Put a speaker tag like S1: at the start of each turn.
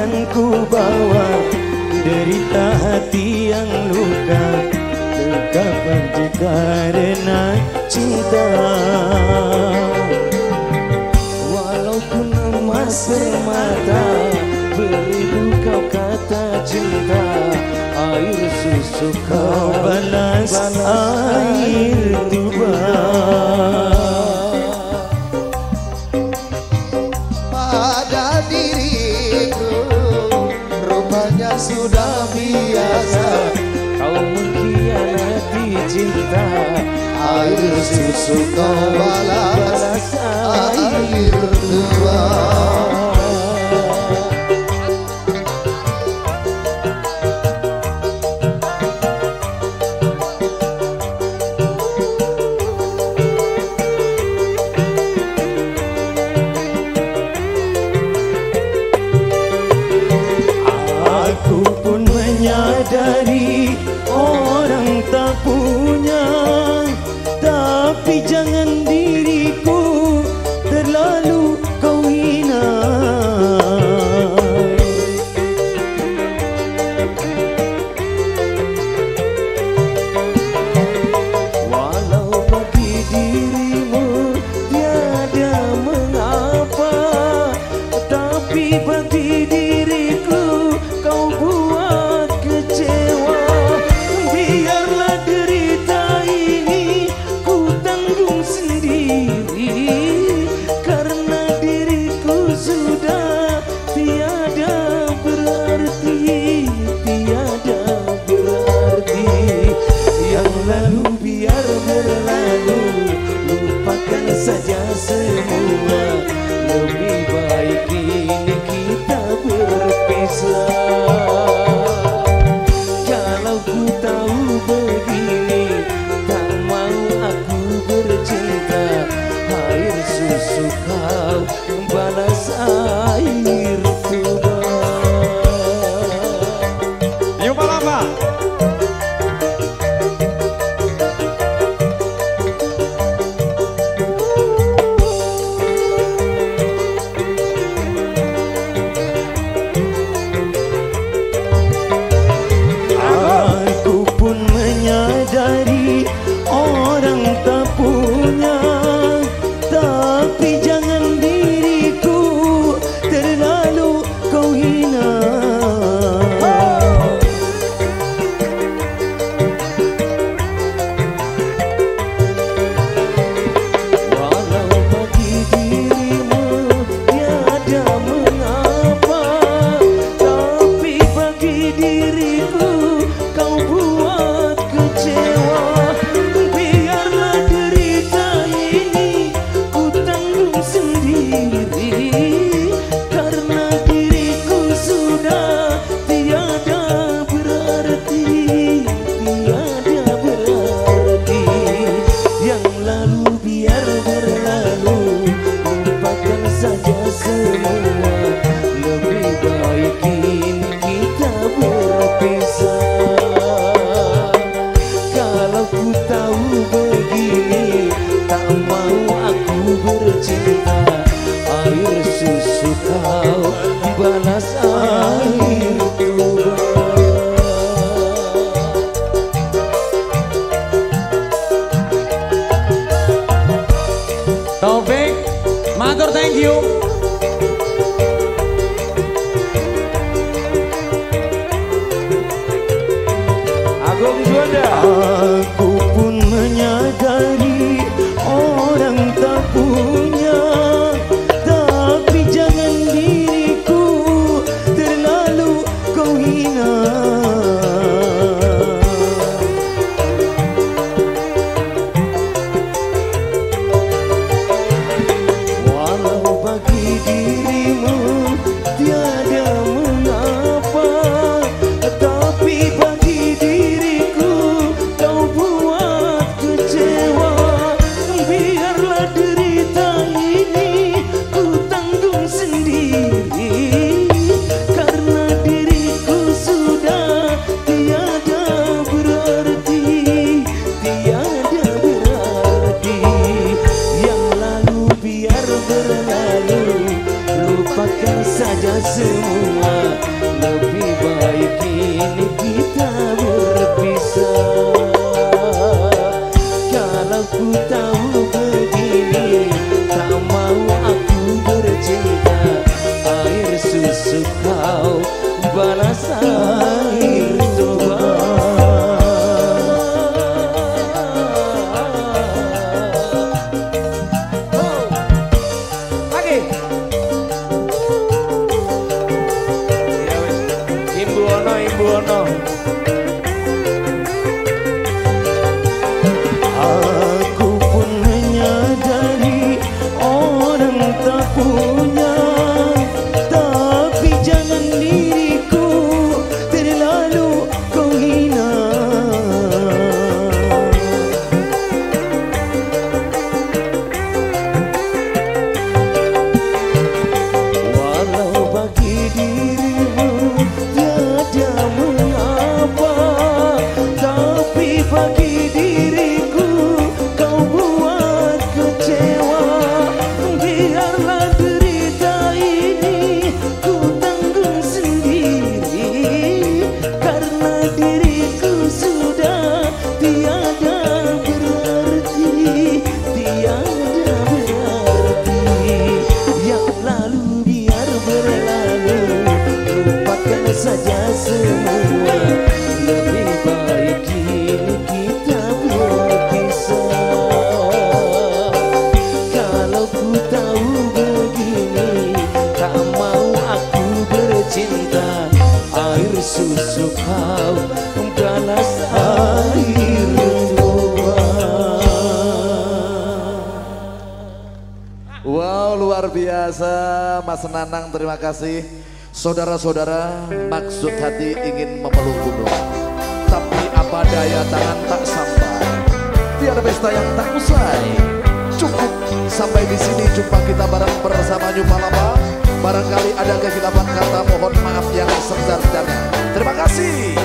S1: akan ku bawa Derita hati yang luka Terkapan karena cinta walaupun nama semata Beribu kau kata cinta Air susu kau balas, balas. cinta
S2: Air susu kau balas Air tua
S3: जारी Matur, thank you.
S1: Agung Juanda. Balas air
S2: Wow luar biasa. Mas Nanang terima kasih. Saudara-saudara maksud hati ingin memeluk gunung. Tapi apa daya tangan tak sampai? Tiada pesta yang tak usai. Cukup sampai di sini. Jumpa kita bareng bersama New Palapa. Barangkali ada kehilapan kata mohon maaf yang sebesar-besarnya Terima kasih